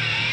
you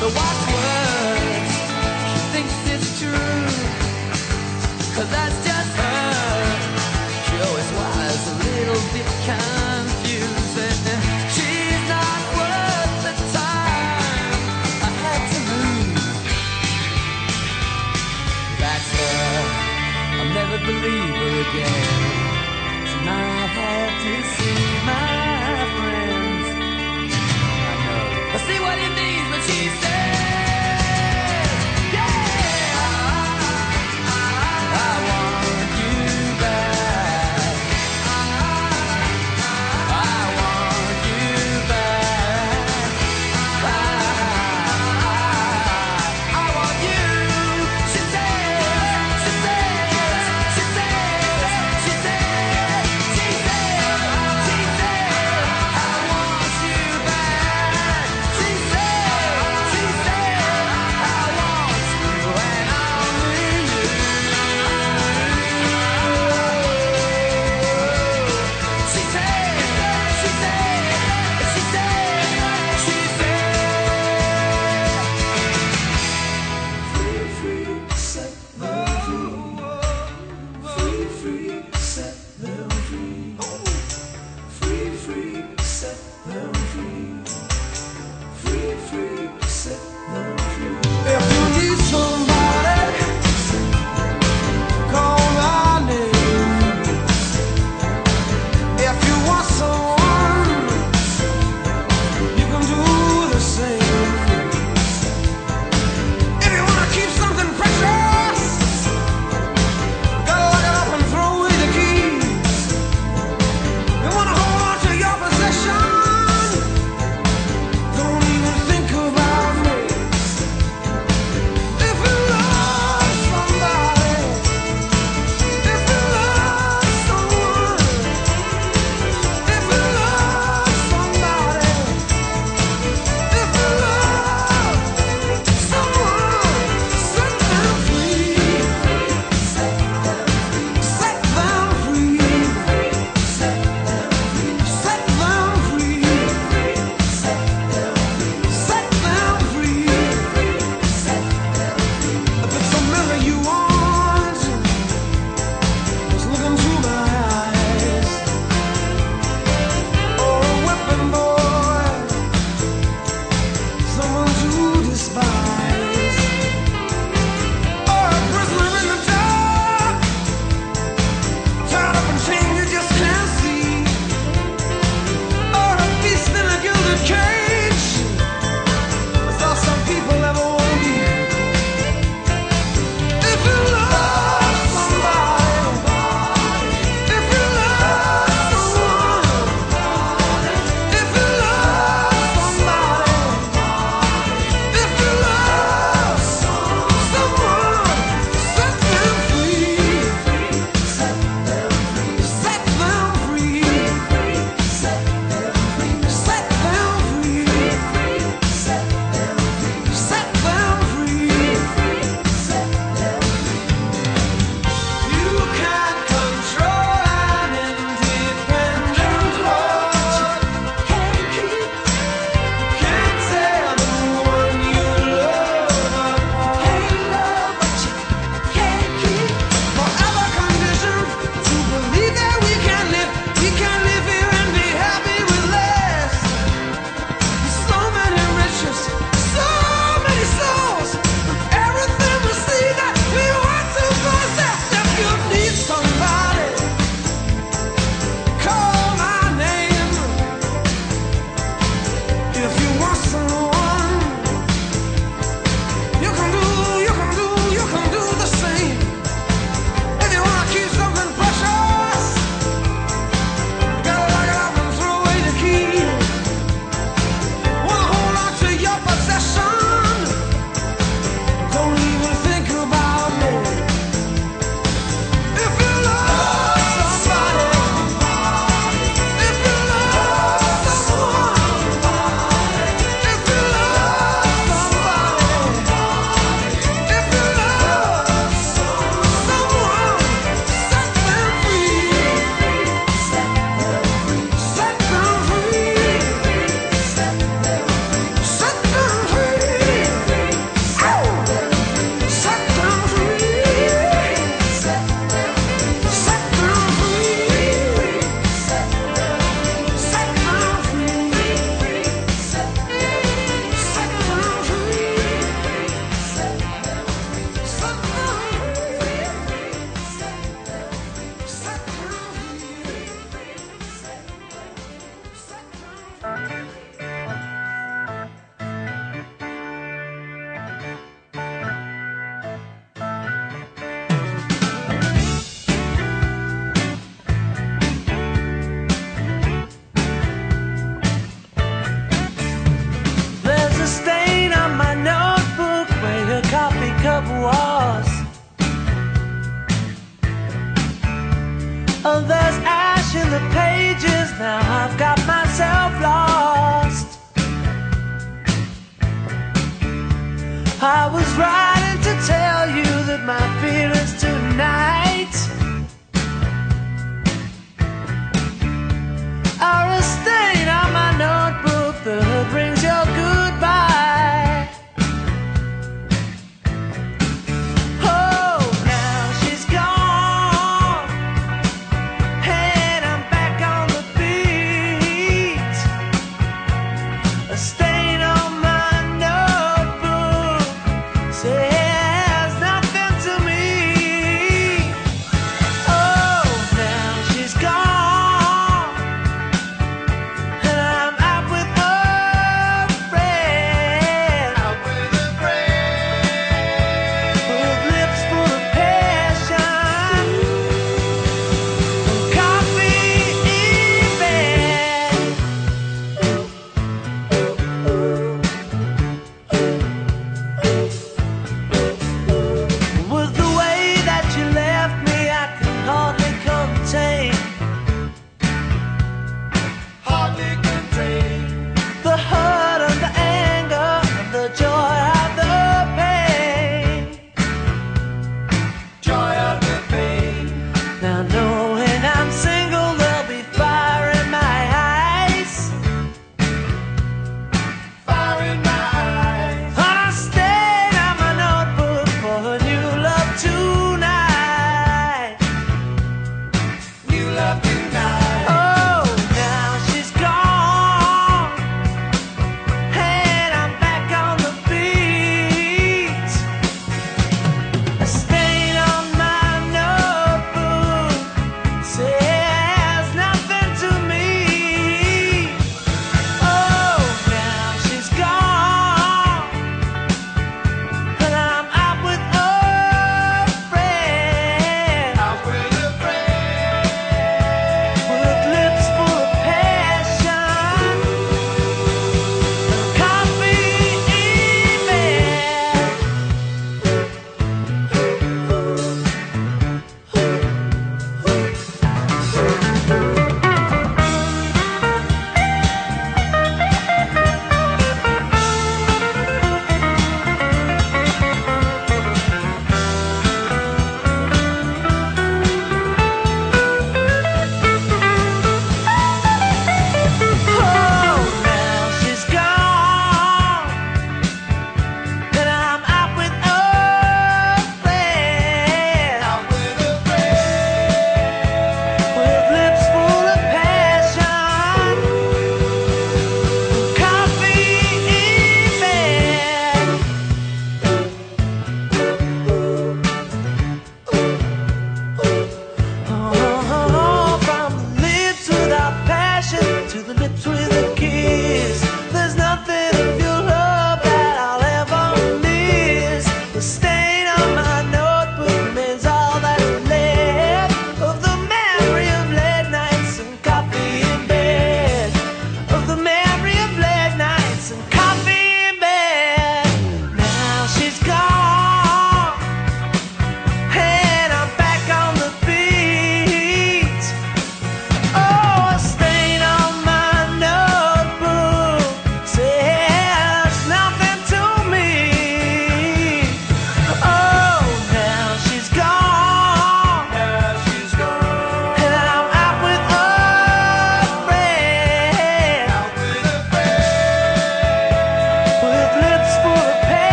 But what's